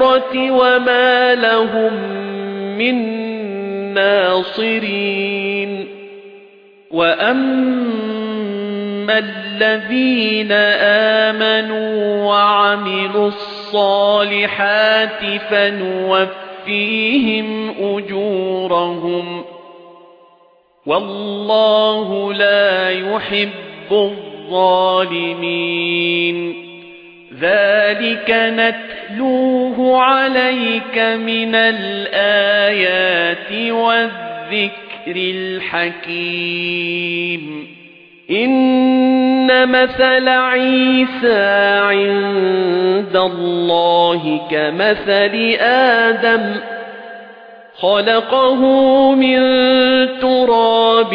وَالْآخِرَةِ وَمَا لَهُم مِّن نَّاصِرِينَ وَأَمَّا الَّذِينَ آمَنُوا وَعَمِلُوا الصَّالِحَاتِ فَنُوَفِّيهِمْ أُجُورَهُمْ وَاللَّهُ لَا يُحِبُّ الظَّالِمِينَ ذَلِكَ نَتْلُوهُ عَلَيْكَ مِنَ الْآيَاتِ وَالذِّكْرِ الْحَكِيمِ إِنَّ مَثَلَ عِيسَى عِندَ اللَّهِ كَمَثَلِ آدَمَ خَلَقَهُ مِن تُرَابٍ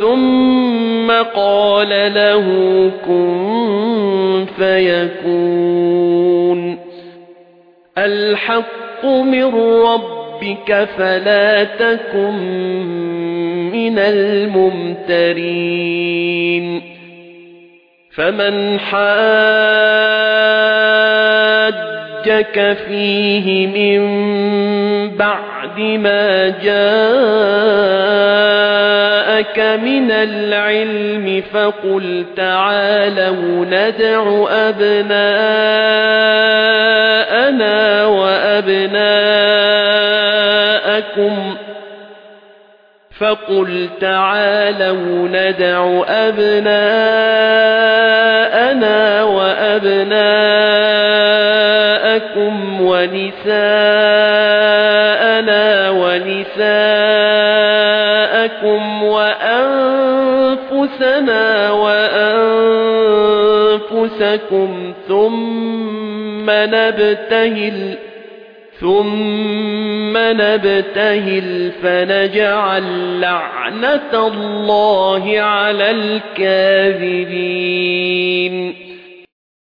ثُمَّ قَالَ لَهُ كُن فَيَكُونُ. الْحَقُّ مِن رَّبِّكَ فَلَا تَكُن مِّنَ الْمُمْتَرِينَ. فَمَنْ حَاجَّكَ فِيهِ مِن بَعْدِ مَا جَاءَكَ مِنَ الْعِلْمِ فَقُلْ تَعَالَوْا نَدْعُ أَبْنَاءَنَا وَأَبْنَاءَكُمْ فَقُلْ تَعَالَوْا نَدْعُ أَبْنَاءَنَا وَأَبْنَاءَكُمْ وَنِسَاءَنَا وَنِسَاءَكُمْ وَأَنفُسَنَا وَأَنفُسَكُمْ ثُمَّ نَبْتَهِلْ ثُمَّ نَبْتَهِلْ فَنَجْعَلْ لَعْنَتَ اللَّهِ عَلَى الْكَاذِبِينَ.